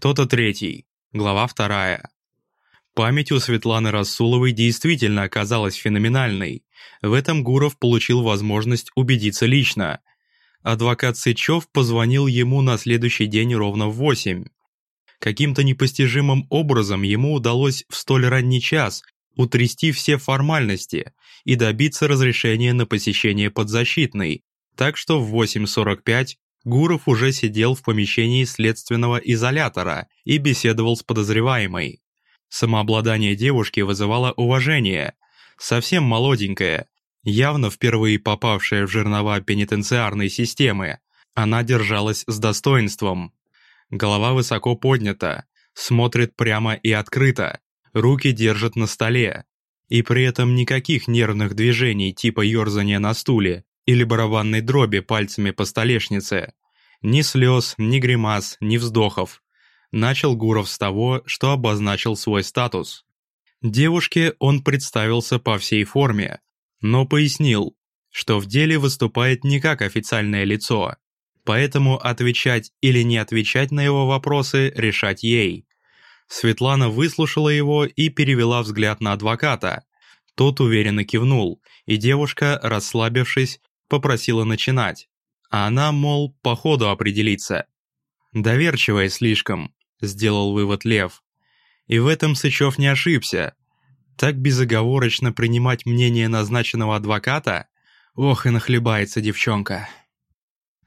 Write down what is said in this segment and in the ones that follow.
Кто-то третий. Глава вторая. Память у Светланы Расуловой действительно оказалась феноменальной. В этом Гуров получил возможность убедиться лично. Адвокат Сычев позвонил ему на следующий день ровно в восемь. Каким-то непостижимым образом ему удалось в столь ранний час утрясти все формальности и добиться разрешения на посещение подзащитной, так что в 8.45 Гуров уже сидел в помещении следственного изолятора и беседовал с подозреваемой. Самообладание девушки вызывало уважение. Совсем молоденькая, явно впервые попавшая в жернова пенитенциарной системы, она держалась с достоинством. Голова высоко поднята, смотрит прямо и открыто, руки держит на столе. И при этом никаких нервных движений типа ерзания на стуле или барабанной дроби пальцами по столешнице. Ни слез, ни гримас, ни вздохов. Начал Гуров с того, что обозначил свой статус. Девушке он представился по всей форме, но пояснил, что в деле выступает не как официальное лицо, поэтому отвечать или не отвечать на его вопросы решать ей. Светлана выслушала его и перевела взгляд на адвоката. Тот уверенно кивнул, и девушка, расслабившись, попросила начинать. А она, мол, по ходу определиться. Доверчивая слишком, сделал вывод Лев. И в этом Сычев не ошибся. Так безоговорочно принимать мнение назначенного адвоката? Ох, и нахлебается девчонка.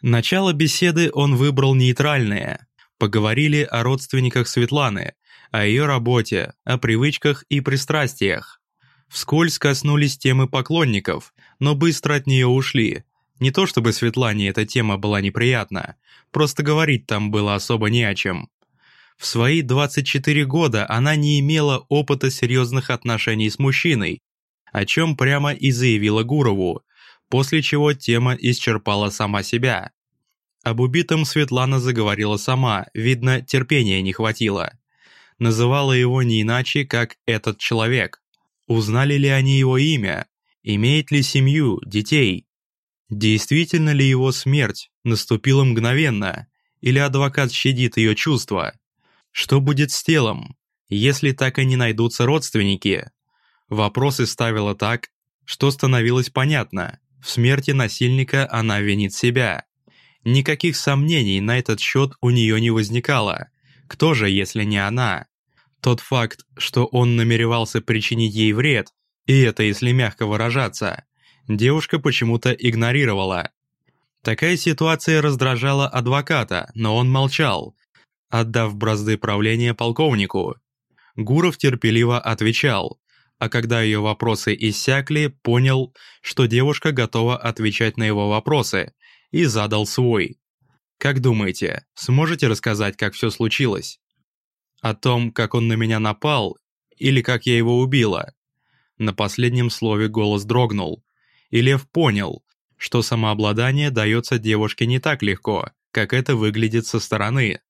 Начало беседы он выбрал нейтральное. Поговорили о родственниках Светланы, о ее работе, о привычках и пристрастиях. Вскользь коснулись темы поклонников, но быстро от нее ушли. Не то чтобы Светлане эта тема была неприятна, просто говорить там было особо не о чем. В свои 24 года она не имела опыта серьезных отношений с мужчиной, о чем прямо и заявила Гурову, после чего тема исчерпала сама себя. Об убитом Светлана заговорила сама, видно, терпения не хватило. Называла его не иначе, как «этот человек». Узнали ли они его имя? Имеет ли семью, детей? Действительно ли его смерть наступила мгновенно? Или адвокат щадит ее чувства? Что будет с телом, если так и не найдутся родственники? Вопросы ставила так, что становилось понятно. В смерти насильника она винит себя. Никаких сомнений на этот счет у нее не возникало. Кто же, если не она? Тот факт, что он намеревался причинить ей вред, и это если мягко выражаться, девушка почему-то игнорировала. Такая ситуация раздражала адвоката, но он молчал, отдав бразды правления полковнику. Гуров терпеливо отвечал, а когда ее вопросы иссякли, понял, что девушка готова отвечать на его вопросы, и задал свой. «Как думаете, сможете рассказать, как все случилось?» «О том, как он на меня напал, или как я его убила?» На последнем слове голос дрогнул, и Лев понял, что самообладание дается девушке не так легко, как это выглядит со стороны.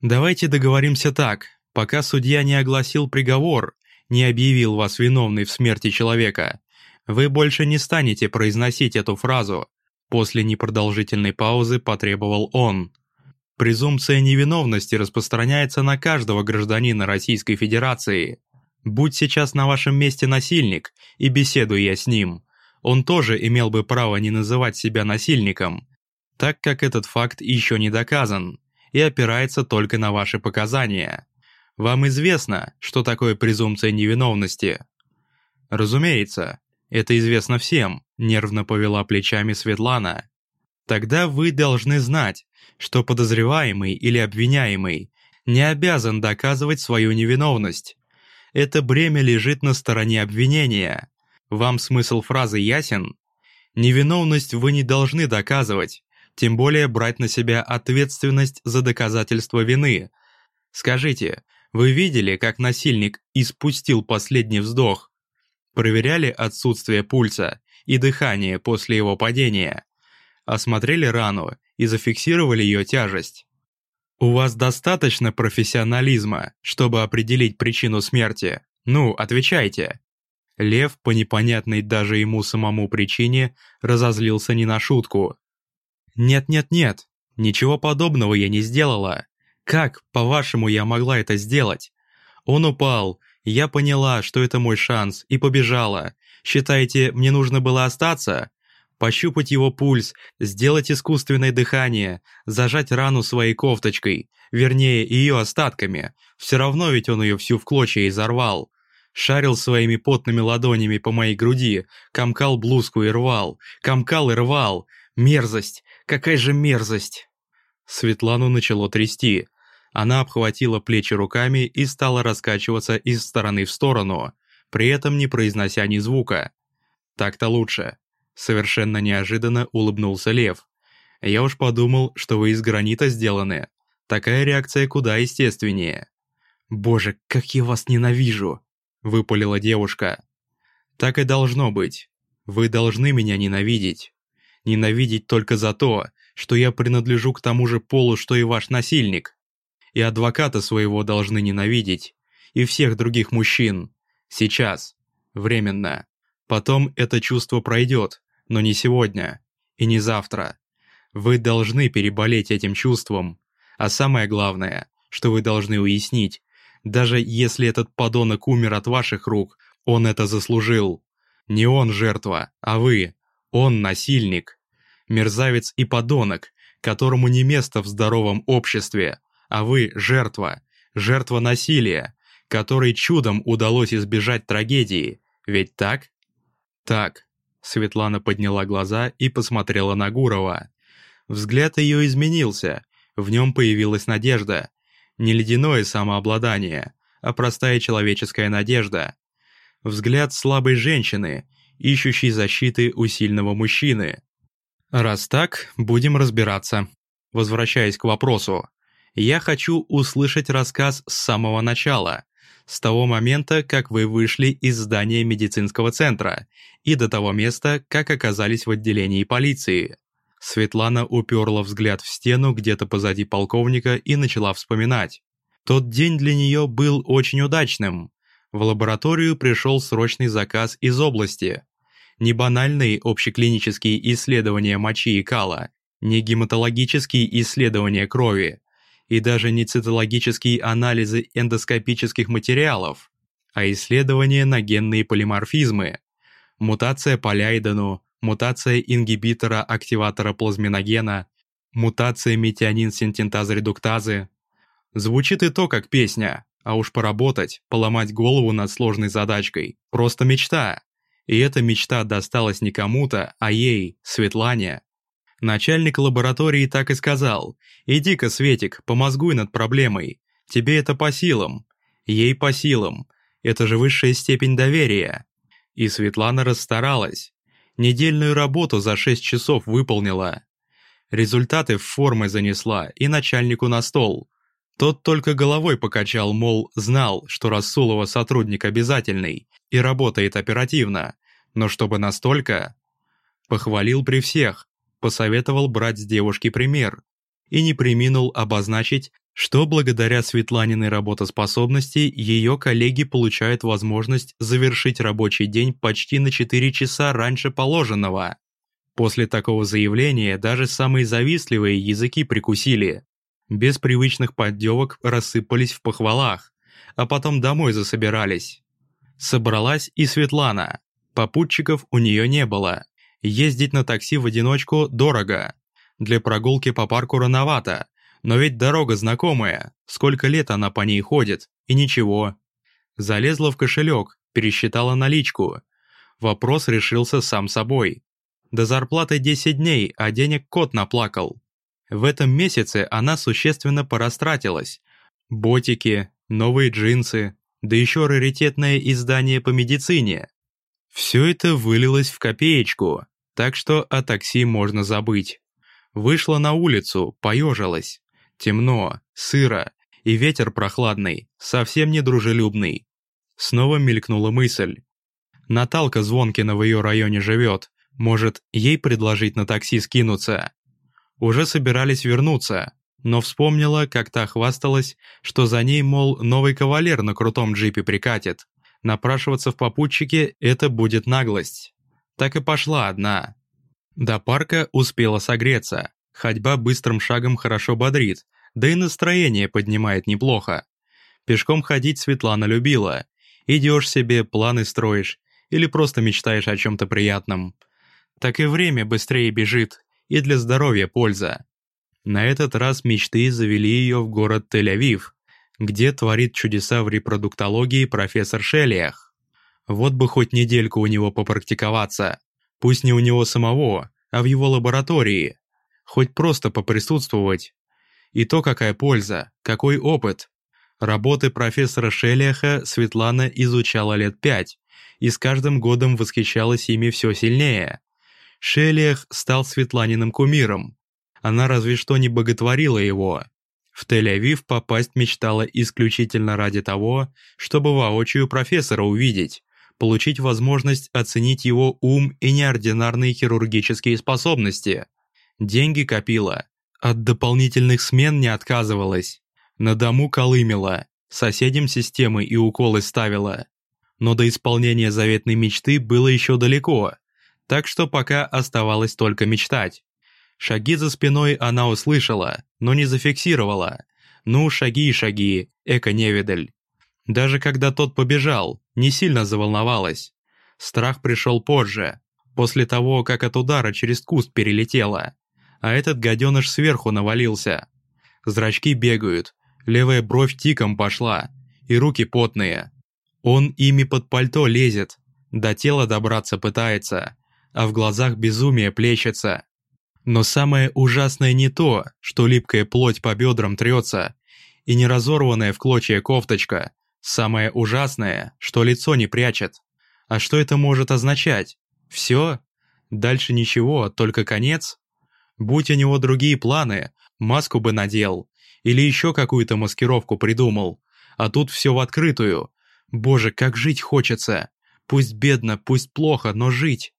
«Давайте договоримся так, пока судья не огласил приговор, не объявил вас виновной в смерти человека, вы больше не станете произносить эту фразу», после непродолжительной паузы потребовал он. Презумпция невиновности распространяется на каждого гражданина Российской Федерации. Будь сейчас на вашем месте насильник, и беседую я с ним, он тоже имел бы право не называть себя насильником, так как этот факт еще не доказан и опирается только на ваши показания. Вам известно, что такое презумпция невиновности? Разумеется, это известно всем, нервно повела плечами Светлана. Тогда вы должны знать, что подозреваемый или обвиняемый не обязан доказывать свою невиновность. Это бремя лежит на стороне обвинения. Вам смысл фразы ясен? Невиновность вы не должны доказывать, тем более брать на себя ответственность за доказательство вины. Скажите, вы видели, как насильник испустил последний вздох? Проверяли отсутствие пульса и дыхание после его падения? Осмотрели рану и зафиксировали ее тяжесть? У вас достаточно профессионализма, чтобы определить причину смерти? Ну, отвечайте. Лев, по непонятной даже ему самому причине, разозлился не на шутку. «Нет-нет-нет, ничего подобного я не сделала. Как, по-вашему, я могла это сделать? Он упал, я поняла, что это мой шанс, и побежала. Считаете, мне нужно было остаться? Пощупать его пульс, сделать искусственное дыхание, зажать рану своей кофточкой, вернее, ее остатками. Все равно ведь он ее всю в клочья изорвал. Шарил своими потными ладонями по моей груди, комкал блузку и рвал, комкал и рвал. Мерзость! Какая же мерзость! Светлану начало трясти. Она обхватила плечи руками и стала раскачиваться из стороны в сторону, при этом не произнося ни звука. «Так-то лучше», — совершенно неожиданно улыбнулся Лев. «Я уж подумал, что вы из гранита сделаны. Такая реакция куда естественнее». «Боже, как я вас ненавижу!» — выпалила девушка. «Так и должно быть. Вы должны меня ненавидеть. Ненавидеть только за то, что я принадлежу к тому же полу, что и ваш насильник. И адвоката своего должны ненавидеть. И всех других мужчин. Сейчас. Временно. Потом это чувство пройдет, но не сегодня. И не завтра. Вы должны переболеть этим чувством. А самое главное, что вы должны уяснить, даже если этот подонок умер от ваших рук, он это заслужил. Не он жертва, а вы. Он насильник. Мерзавец и подонок, которому не место в здоровом обществе, а вы жертва, жертва насилия, которой чудом удалось избежать трагедии, ведь так? Так. Светлана подняла глаза и посмотрела на Гурова. Взгляд ее изменился, в нем появилась надежда. Не ледяное самообладание, а простая человеческая надежда. Взгляд слабой женщины, ищущей защиты у сильного мужчины. Раз так, будем разбираться. Возвращаясь к вопросу, я хочу услышать рассказ с самого начала, с того момента, как вы вышли из здания медицинского центра и до того места, как оказались в отделении полиции. Светлана уперла взгляд в стену где-то позади полковника и начала вспоминать. Тот день для нее был очень удачным. В лабораторию пришел срочный заказ из области. Не банальные общеклинические исследования мочи и кала, не гематологические исследования крови, и даже не цитологические анализы эндоскопических материалов, а исследования на генные полиморфизмы, мутация по Ляйдену, мутация ингибитора-активатора плазминогена, мутация метионин-синтентаз-редуктазы. Звучит и то как песня, а уж поработать, поломать голову над сложной задачкой – просто мечта. И эта мечта досталась не кому-то, а ей, Светлане. Начальник лаборатории так и сказал. «Иди-ка, Светик, помозгуй над проблемой. Тебе это по силам. Ей по силам. Это же высшая степень доверия». И Светлана расстаралась. Недельную работу за 6 часов выполнила. Результаты в формы занесла и начальнику на стол. Тот только головой покачал, мол, знал, что Расулова сотрудник обязательный и работает оперативно, но чтобы настолько... Похвалил при всех, посоветовал брать с девушки пример и не приминул обозначить, что благодаря Светланиной работоспособности ее коллеги получают возможность завершить рабочий день почти на 4 часа раньше положенного. После такого заявления даже самые завистливые языки прикусили. Без привычных поддевок рассыпались в похвалах, а потом домой засобирались. Собралась и Светлана. Попутчиков у нее не было. Ездить на такси в одиночку дорого. Для прогулки по парку рановато. Но ведь дорога знакомая. Сколько лет она по ней ходит. И ничего. Залезла в кошелек, пересчитала наличку. Вопрос решился сам собой. До зарплаты 10 дней, а денег кот наплакал. В этом месяце она существенно порастратилась. Ботики, новые джинсы, да еще раритетное издание по медицине. Все это вылилось в копеечку, так что о такси можно забыть. Вышла на улицу, поежилась. Темно, сыро, и ветер прохладный, совсем не дружелюбный. Снова мелькнула мысль. Наталка Звонкина в ее районе живет, может, ей предложить на такси скинуться? Уже собирались вернуться, но вспомнила, как та хвасталась, что за ней, мол, новый кавалер на крутом джипе прикатит. Напрашиваться в попутчике – это будет наглость. Так и пошла одна. До парка успела согреться. Ходьба быстрым шагом хорошо бодрит, да и настроение поднимает неплохо. Пешком ходить Светлана любила. Идешь себе, планы строишь, или просто мечтаешь о чем-то приятном. Так и время быстрее бежит, и для здоровья польза. На этот раз мечты завели ее в город Тель-Авив, где творит чудеса в репродуктологии профессор Шелиах. Вот бы хоть недельку у него попрактиковаться. Пусть не у него самого, а в его лаборатории. Хоть просто поприсутствовать. И то какая польза, какой опыт. Работы профессора Шелиаха Светлана изучала лет пять, и с каждым годом восхищалась ими все сильнее. Шелиах стал Светланиным кумиром. Она разве что не боготворила его, в Тель-Авив попасть мечтала исключительно ради того, чтобы воочию профессора увидеть, получить возможность оценить его ум и неординарные хирургические способности. Деньги копила, от дополнительных смен не отказывалась, на дому колымела, соседям системы и уколы ставила. Но до исполнения заветной мечты было еще далеко, так что пока оставалось только мечтать. Шаги за спиной она услышала, но не зафиксировала. Ну, шаги и шаги, эко-невидаль. Даже когда тот побежал, не сильно заволновалась. Страх пришел позже, после того, как от удара через куст перелетела. А этот гаденыш сверху навалился. Зрачки бегают, левая бровь тиком пошла, и руки потные. Он ими под пальто лезет, до тела добраться пытается, а в глазах безумие плещется. Но самое ужасное не то, что липкая плоть по бедрам трется, и не разорванная в клочья кофточка. Самое ужасное, что лицо не прячет. А что это может означать? Все? Дальше ничего, только конец? Будь у него другие планы, маску бы надел, или еще какую-то маскировку придумал. А тут все в открытую. Боже, как жить хочется. Пусть бедно, пусть плохо, но жить.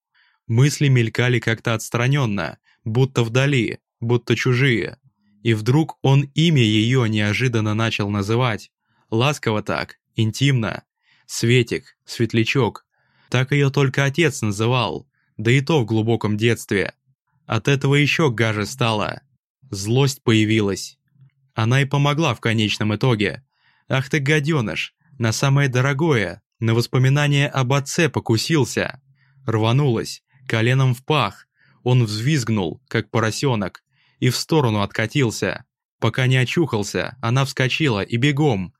Мысли мелькали как-то отстраненно, будто вдали, будто чужие. И вдруг он имя ее неожиданно начал называть. Ласково так, интимно. Светик, светлячок. Так ее только отец называл, да и то в глубоком детстве. От этого еще гаже стало. Злость появилась. Она и помогла в конечном итоге. Ах ты гаденыш, на самое дорогое, на воспоминание об отце покусился. Рванулась, коленом в пах, он взвизгнул, как поросенок, и в сторону откатился. Пока не очухался, она вскочила и бегом.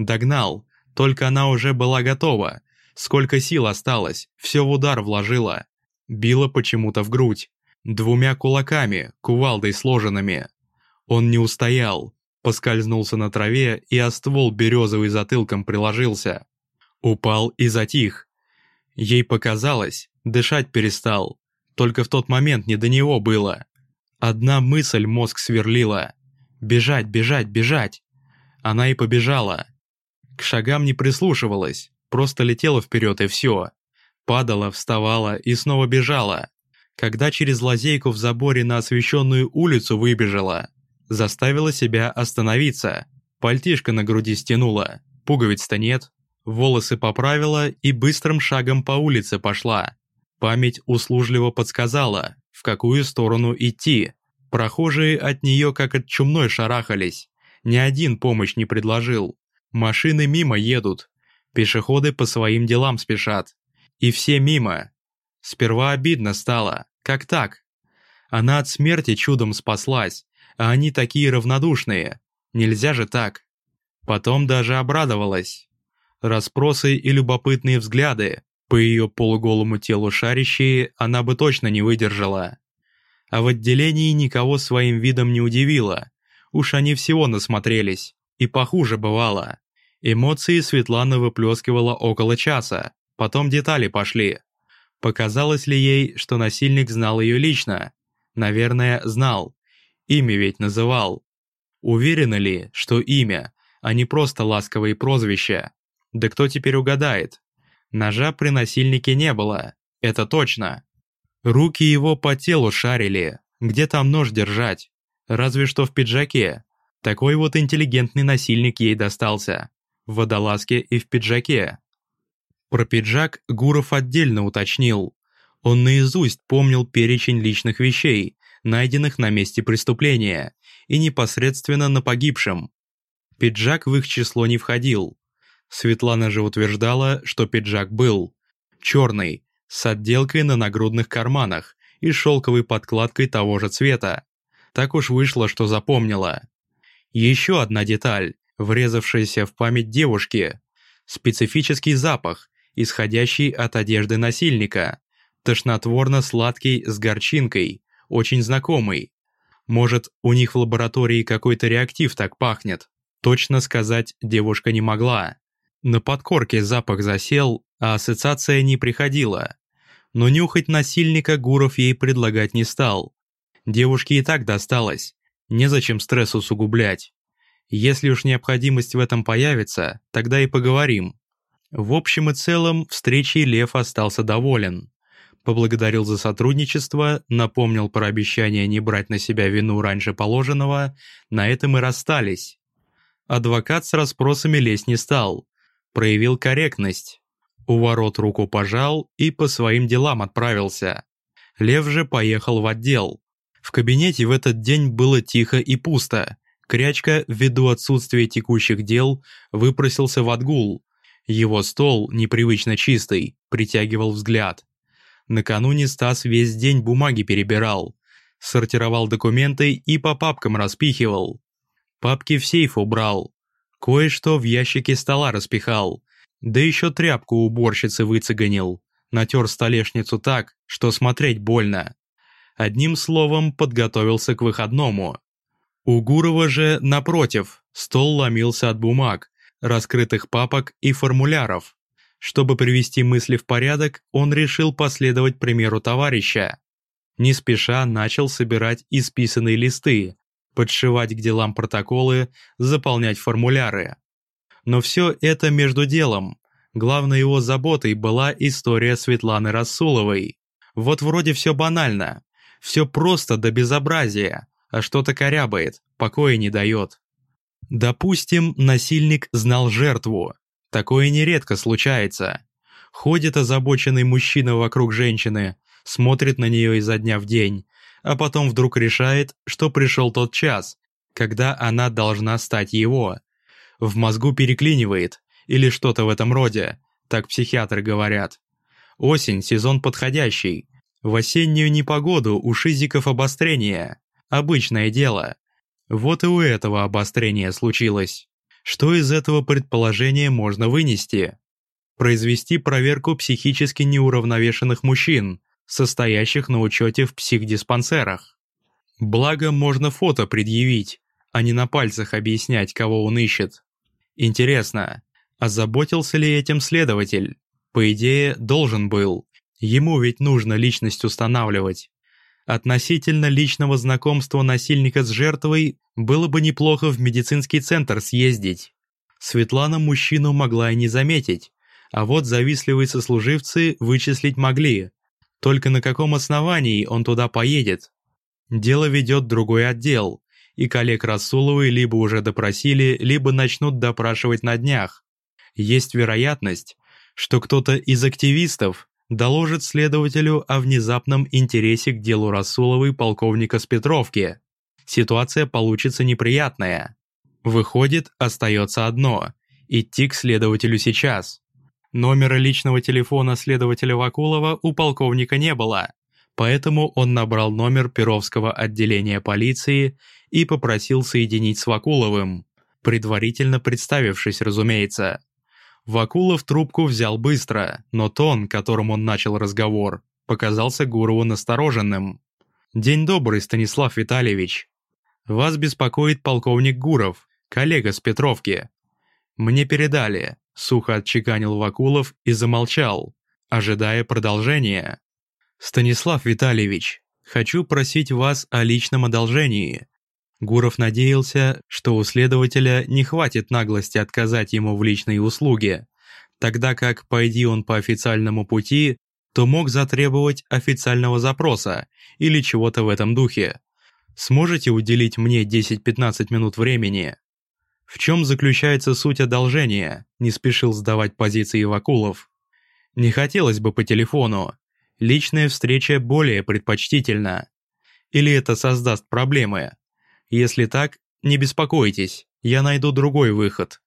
Догнал, только она уже была готова. Сколько сил осталось, все в удар вложила. Била почему-то в грудь. Двумя кулаками, кувалдой сложенными. Он не устоял, поскользнулся на траве и о ствол березовый затылком приложился. Упал и затих. Ей показалось, дышать перестал, только в тот момент не до него было. Одна мысль мозг сверлила. Бежать, бежать, бежать. Она и побежала. К шагам не прислушивалась, просто летела вперед и все. Падала, вставала и снова бежала. Когда через лазейку в заборе на освещенную улицу выбежала, заставила себя остановиться. Пальтишко на груди стянула, пуговиц-то нет. Волосы поправила и быстрым шагом по улице пошла. Память услужливо подсказала, в какую сторону идти. Прохожие от нее как от чумной шарахались. Ни один помощь не предложил. Машины мимо едут. Пешеходы по своим делам спешат. И все мимо. Сперва обидно стало. Как так? Она от смерти чудом спаслась, а они такие равнодушные. Нельзя же так. Потом даже обрадовалась. Распросы и любопытные взгляды, по ее полуголому телу шарящие она бы точно не выдержала. А в отделении никого своим видом не удивило. Уж они всего насмотрелись. И похуже бывало. Эмоции Светлана выплескивала около часа. Потом детали пошли. Показалось ли ей, что насильник знал ее лично? Наверное, знал. Имя ведь называл. Уверена ли, что имя, а не просто ласковые прозвища? Да кто теперь угадает? Ножа при насильнике не было, это точно. Руки его по телу шарили, где там нож держать, разве что в пиджаке. Такой вот интеллигентный насильник ей достался, в водолазке и в пиджаке. Про пиджак Гуров отдельно уточнил. Он наизусть помнил перечень личных вещей, найденных на месте преступления, и непосредственно на погибшем. Пиджак в их число не входил. Светлана же утверждала, что пиджак был. Черный, с отделкой на нагрудных карманах и шелковой подкладкой того же цвета. Так уж вышло, что запомнила. Еще одна деталь, врезавшаяся в память девушки. Специфический запах, исходящий от одежды насильника. Тошнотворно-сладкий с горчинкой, очень знакомый. Может, у них в лаборатории какой-то реактив так пахнет? Точно сказать девушка не могла. На подкорке запах засел, а ассоциация не приходила. Но нюхать насильника Гуров ей предлагать не стал. Девушке и так досталось. Незачем стресс усугублять. Если уж необходимость в этом появится, тогда и поговорим. В общем и целом, встречей Лев остался доволен. Поблагодарил за сотрудничество, напомнил про обещание не брать на себя вину раньше положенного, на этом и расстались. Адвокат с расспросами лезть не стал. Проявил корректность. У ворот руку пожал и по своим делам отправился. Лев же поехал в отдел. В кабинете в этот день было тихо и пусто. Крячка, ввиду отсутствия текущих дел, выпросился в отгул. Его стол, непривычно чистый, притягивал взгляд. Накануне Стас весь день бумаги перебирал, сортировал документы и по папкам распихивал. Папки в сейф убрал, кое-что в ящике стола распихал, да еще тряпку уборщицы выцеганил, натер столешницу так, что смотреть больно. Одним словом, подготовился к выходному. У Гурова же, напротив, стол ломился от бумаг, раскрытых папок и формуляров. Чтобы привести мысли в порядок, он решил последовать примеру товарища. Не спеша начал собирать исписанные листы, подшивать к делам протоколы, заполнять формуляры. Но все это между делом. Главной его заботой была история Светланы Расуловой. Вот вроде все банально, все просто до безобразия, а что-то корябает, покоя не дает. Допустим, насильник знал жертву. Такое нередко случается. Ходит озабоченный мужчина вокруг женщины, смотрит на нее изо дня в день, а потом вдруг решает, что пришел тот час, когда она должна стать его. В мозгу переклинивает, или что-то в этом роде, так психиатры говорят. Осень – сезон подходящий. В осеннюю непогоду у шизиков обострение. Обычное дело. Вот и у этого обострение случилось. Что из этого предположения можно вынести? Произвести проверку психически неуравновешенных мужчин, состоящих на учете в психдиспансерах. Благо, можно фото предъявить, а не на пальцах объяснять, кого он ищет. Интересно, озаботился ли этим следователь? По идее, должен был. Ему ведь нужно личность устанавливать. Относительно личного знакомства насильника с жертвой было бы неплохо в медицинский центр съездить. Светлана мужчину могла и не заметить, а вот завистливые сослуживцы вычислить могли. Только на каком основании он туда поедет? Дело ведет другой отдел, и коллег Расуловой либо уже допросили, либо начнут допрашивать на днях. Есть вероятность, что кто-то из активистов доложит следователю о внезапном интересе к делу Расуловой полковника с Петровки. Ситуация получится неприятная. Выходит, остается одно – идти к следователю сейчас. Номера личного телефона следователя Вакулова у полковника не было, поэтому он набрал номер Перовского отделения полиции и попросил соединить с Вакуловым, предварительно представившись, разумеется. Вакулов трубку взял быстро, но тон, которым он начал разговор, показался Гурову настороженным. «День добрый, Станислав Витальевич. Вас беспокоит полковник Гуров, коллега с Петровки. Мне передали, сухо отчеканил Вакулов и замолчал, ожидая продолжения. «Станислав Витальевич, хочу просить вас о личном одолжении». Гуров надеялся, что у следователя не хватит наглости отказать ему в личной услуге, тогда как, пойди он по официальному пути, то мог затребовать официального запроса или чего-то в этом духе. Сможете уделить мне 10-15 минут времени? В чем заключается суть одолжения, не спешил сдавать позиции Вакулов. Не хотелось бы по телефону. Личная встреча более предпочтительна. Или это создаст проблемы? Если так, не беспокойтесь, я найду другой выход».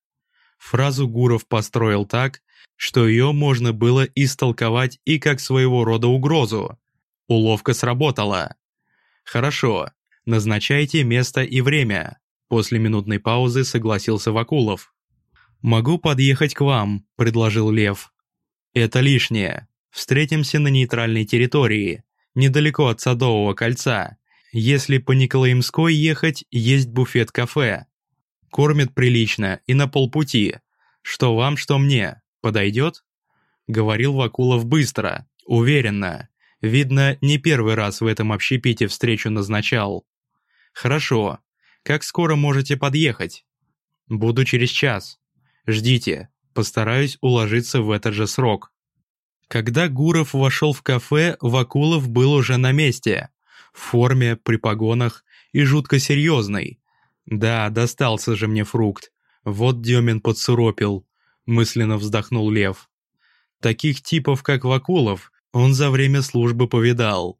Фразу Гуров построил так, что ее можно было истолковать и как своего рода угрозу. Уловка сработала. «Хорошо, назначайте место и время», после минутной паузы согласился Вакулов. «Могу подъехать к вам», — предложил Лев. «Это лишнее. Встретимся на нейтральной территории, недалеко от Садового кольца. Если по Николаемской ехать, есть буфет-кафе. Кормят прилично и на полпути. Что вам, что мне. Подойдет?» Говорил Вакулов быстро, уверенно. Видно, не первый раз в этом общепите встречу назначал. «Хорошо. Как скоро можете подъехать?» «Буду через час. Ждите. Постараюсь уложиться в этот же срок». Когда Гуров вошел в кафе, Вакулов был уже на месте. В форме, при погонах и жутко серьезный. Да, достался же мне фрукт. Вот Демин подсуропил. Мысленно вздохнул Лев. Таких типов, как Вакулов, он за время службы повидал.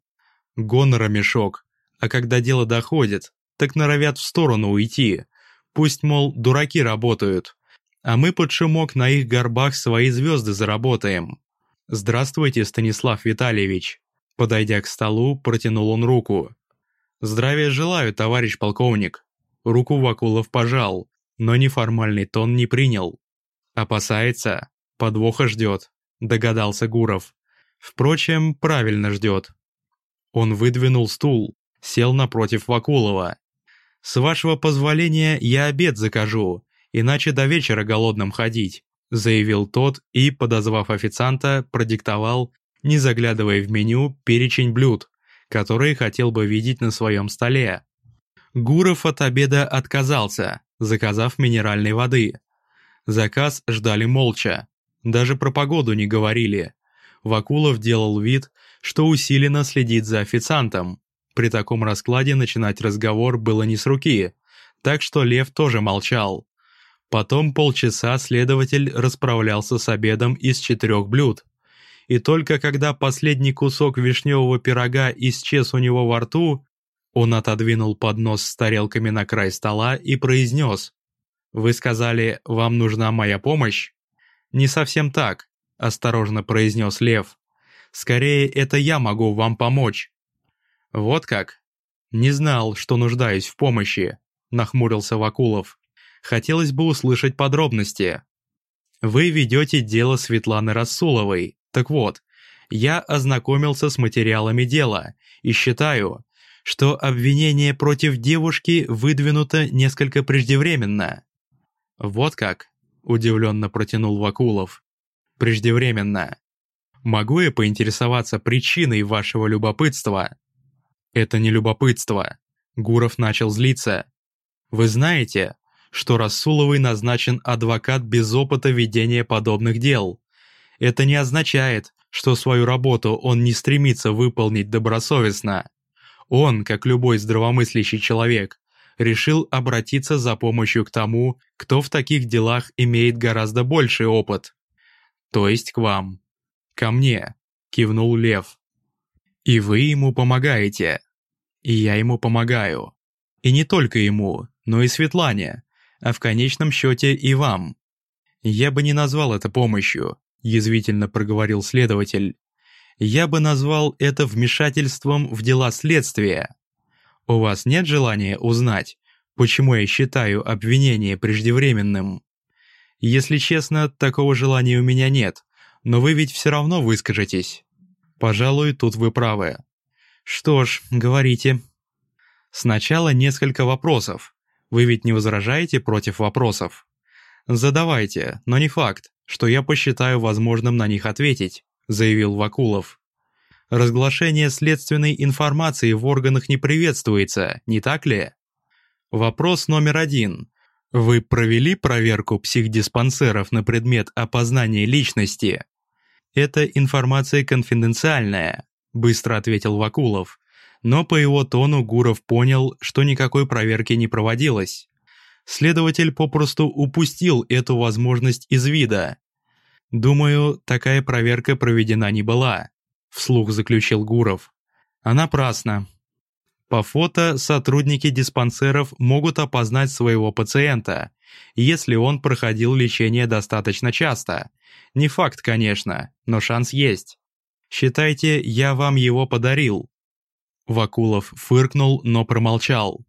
Гонора мешок, а когда дело доходит, так норовят в сторону уйти. Пусть, мол, дураки работают, а мы под шумок на их горбах свои звезды заработаем. «Здравствуйте, Станислав Витальевич!» Подойдя к столу, протянул он руку. «Здравия желаю, товарищ полковник!» Руку Вакулов пожал, но неформальный тон не принял. «Опасается? Подвоха ждет», — догадался Гуров. Впрочем, правильно ждет. Он выдвинул стул, сел напротив Вакулова. «С вашего позволения я обед закажу, иначе до вечера голодным ходить заявил тот и, подозвав официанта, продиктовал, не заглядывая в меню, перечень блюд, которые хотел бы видеть на своем столе. Гуров от обеда отказался, заказав минеральной воды. Заказ ждали молча, даже про погоду не говорили. Вакулов делал вид, что усиленно следит за официантом. При таком раскладе начинать разговор было не с руки, так что Лев тоже молчал. Потом полчаса следователь расправлялся с обедом из четырех блюд. И только когда последний кусок вишневого пирога исчез у него во рту, он отодвинул поднос с тарелками на край стола и произнес. «Вы сказали, вам нужна моя помощь?» «Не совсем так», – осторожно произнес Лев. «Скорее, это я могу вам помочь». «Вот как?» «Не знал, что нуждаюсь в помощи», – нахмурился Вакулов. Хотелось бы услышать подробности. Вы ведете дело Светланы Расуловой. Так вот, я ознакомился с материалами дела и считаю, что обвинение против девушки выдвинуто несколько преждевременно. Вот как, удивленно протянул Вакулов. Преждевременно. Могу я поинтересоваться причиной вашего любопытства? Это не любопытство. Гуров начал злиться. Вы знаете, что Расуловой назначен адвокат без опыта ведения подобных дел. Это не означает, что свою работу он не стремится выполнить добросовестно. Он, как любой здравомыслящий человек, решил обратиться за помощью к тому, кто в таких делах имеет гораздо больший опыт. То есть к вам. Ко мне, кивнул Лев. И вы ему помогаете. И я ему помогаю. И не только ему, но и Светлане, а в конечном счете и вам. Я бы не назвал это помощью, язвительно проговорил следователь. Я бы назвал это вмешательством в дела следствия. У вас нет желания узнать, почему я считаю обвинение преждевременным? Если честно, такого желания у меня нет, но вы ведь все равно выскажетесь. Пожалуй, тут вы правы. Что ж, говорите. Сначала несколько вопросов, вы ведь не возражаете против вопросов? Задавайте, но не факт, что я посчитаю возможным на них ответить, заявил Вакулов. Разглашение следственной информации в органах не приветствуется, не так ли? Вопрос номер один. Вы провели проверку психдиспансеров на предмет опознания личности? Эта информация конфиденциальная, быстро ответил Вакулов но по его тону Гуров понял, что никакой проверки не проводилось. Следователь попросту упустил эту возможность из вида. «Думаю, такая проверка проведена не была», — вслух заключил Гуров. «А напрасно. По фото сотрудники диспансеров могут опознать своего пациента, если он проходил лечение достаточно часто. Не факт, конечно, но шанс есть. Считайте, я вам его подарил». Вакулов фыркнул, но промолчал.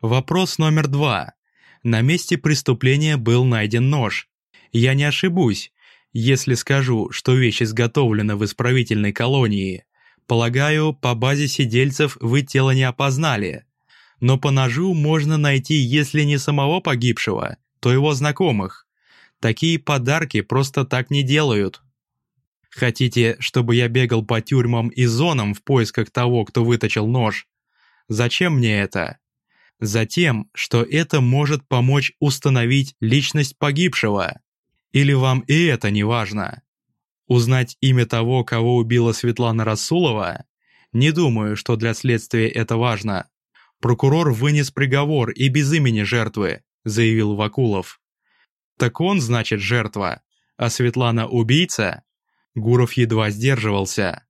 Вопрос номер два. На месте преступления был найден нож. Я не ошибусь, если скажу, что вещь изготовлена в исправительной колонии. Полагаю, по базе сидельцев вы тело не опознали. Но по ножу можно найти, если не самого погибшего, то его знакомых. Такие подарки просто так не делают. Хотите, чтобы я бегал по тюрьмам и зонам в поисках того, кто выточил нож? Зачем мне это? Затем, что это может помочь установить личность погибшего. Или вам и это не важно? Узнать имя того, кого убила Светлана Расулова? Не думаю, что для следствия это важно. Прокурор вынес приговор и без имени жертвы, заявил Вакулов. Так он, значит, жертва, а Светлана убийца? Гуров едва сдерживался.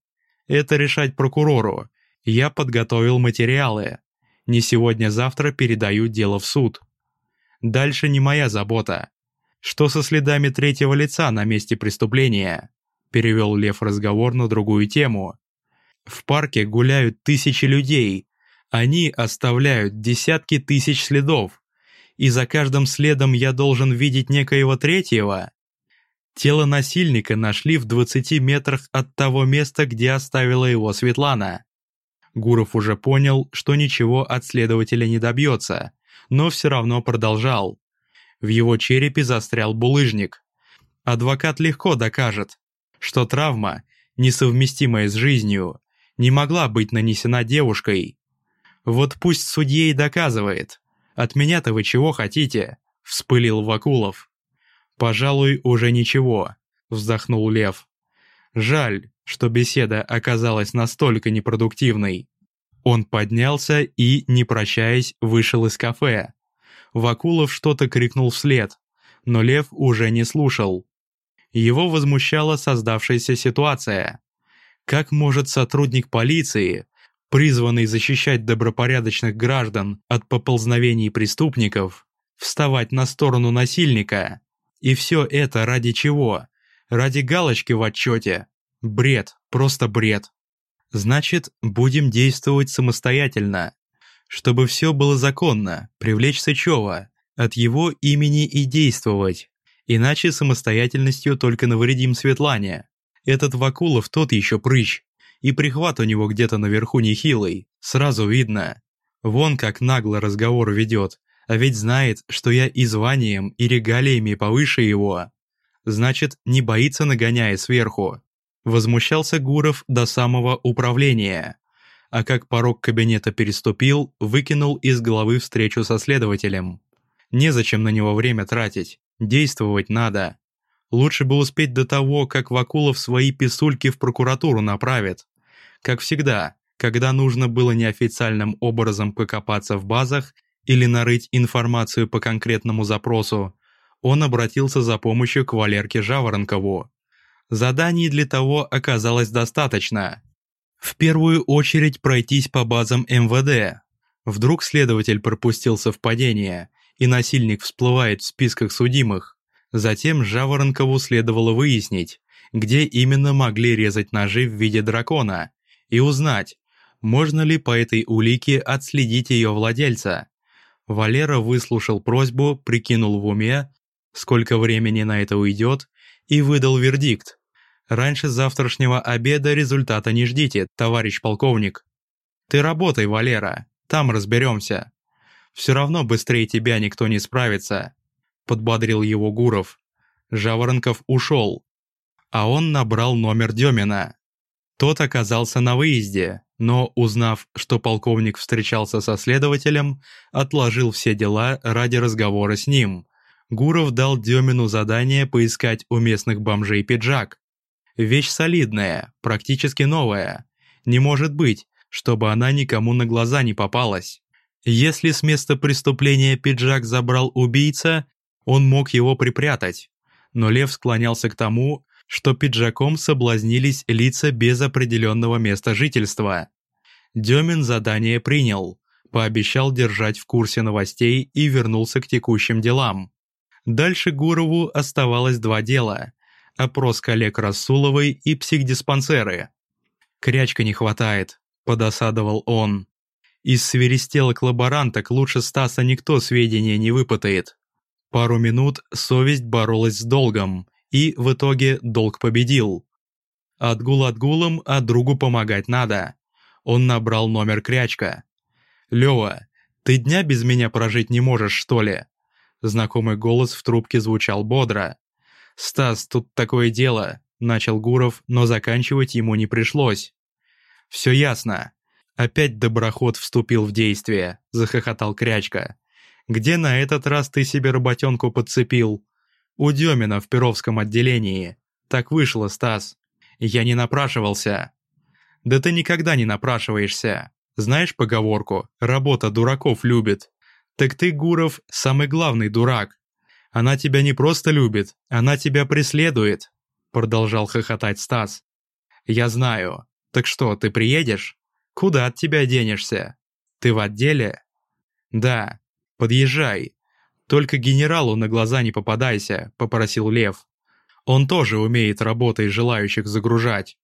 Это решать прокурору. Я подготовил материалы. Не сегодня-завтра передаю дело в суд. Дальше не моя забота. Что со следами третьего лица на месте преступления? перевел Лев разговор на другую тему. В парке гуляют тысячи людей. Они оставляют десятки тысяч следов. И за каждым следом я должен видеть некоего третьего. Тело насильника нашли в 20 метрах от того места, где оставила его Светлана. Гуров уже понял, что ничего от следователя не добьется, но все равно продолжал. В его черепе застрял булыжник. Адвокат легко докажет, что травма, несовместимая с жизнью, не могла быть нанесена девушкой. Вот пусть судья и доказывает. От меня-то вы чего хотите? Вспылил Вакулов. Пожалуй, уже ничего, вздохнул Лев. Жаль, что беседа оказалась настолько непродуктивной. Он поднялся и, не прощаясь, вышел из кафе. Вакулов что-то крикнул вслед, но Лев уже не слушал. Его возмущала создавшаяся ситуация. Как может сотрудник полиции, призванный защищать добропорядочных граждан от поползновений преступников, вставать на сторону насильника? И все это ради чего? Ради галочки в отчете? Бред, просто бред. Значит, будем действовать самостоятельно. Чтобы все было законно, привлечь Сычева, от его имени и действовать. Иначе самостоятельностью только навредим Светлане. Этот Вакулов тот еще прыщ. И прихват у него где-то наверху нехилый, сразу видно. Вон как нагло разговор ведет, а ведь знает, что я и званием, и регалиями повыше его. Значит, не боится нагоняя сверху. Возмущался Гуров до самого управления. А как порог кабинета переступил, выкинул из головы встречу со следователем. Незачем на него время тратить. Действовать надо. Лучше бы успеть до того, как Вакулов свои писульки в прокуратуру направит. Как всегда, когда нужно было неофициальным образом покопаться в базах или нарыть информацию по конкретному запросу, он обратился за помощью к Валерке Жаворонкову. Заданий для того оказалось достаточно. В первую очередь пройтись по базам МВД. Вдруг следователь пропустил совпадение – и насильник всплывает в списках судимых. Затем Жаворонкову следовало выяснить, где именно могли резать ножи в виде дракона, и узнать, можно ли по этой улике отследить ее владельца. Валера выслушал просьбу, прикинул в уме, сколько времени на это уйдет, и выдал вердикт. Раньше завтрашнего обеда результата не ждите, товарищ полковник. Ты работай, Валера, там разберемся. Все равно быстрее тебя никто не справится», — подбодрил его Гуров. Жаворонков ушел, а он набрал номер Демина. Тот оказался на выезде, но, узнав, что полковник встречался со следователем, отложил все дела ради разговора с ним. Гуров дал Демину задание поискать у местных бомжей пиджак. Вещь солидная, практически новая. Не может быть, чтобы она никому на глаза не попалась. Если с места преступления пиджак забрал убийца, он мог его припрятать. Но Лев склонялся к тому, что пиджаком соблазнились лица без определенного места жительства. Демин задание принял, пообещал держать в курсе новостей и вернулся к текущим делам. Дальше Гурову оставалось два дела – опрос коллег Расуловой и психдиспансеры. «Крячка не хватает», – подосадовал он. «Из свиристелок лаборанток лучше Стаса никто сведения не выпытает». Пару минут совесть боролась с долгом, и в итоге долг победил. Отгул отгулом, а другу помогать надо. Он набрал номер Крячка. «Лёва, ты дня без меня прожить не можешь, что ли?» Знакомый голос в трубке звучал бодро. «Стас, тут такое дело», — начал Гуров, но заканчивать ему не пришлось. «Все ясно. Опять доброход вступил в действие», — захохотал Крячка. «Где на этот раз ты себе работенку подцепил?» «У Демина в Перовском отделении. Так вышло, Стас». Я не напрашивался. Да ты никогда не напрашиваешься. Знаешь поговорку «работа дураков любит». Так ты, Гуров, самый главный дурак. Она тебя не просто любит, она тебя преследует, продолжал хохотать Стас. Я знаю. Так что, ты приедешь? Куда от тебя денешься? Ты в отделе? Да. Подъезжай. Только генералу на глаза не попадайся, попросил Лев. Он тоже умеет работой желающих загружать.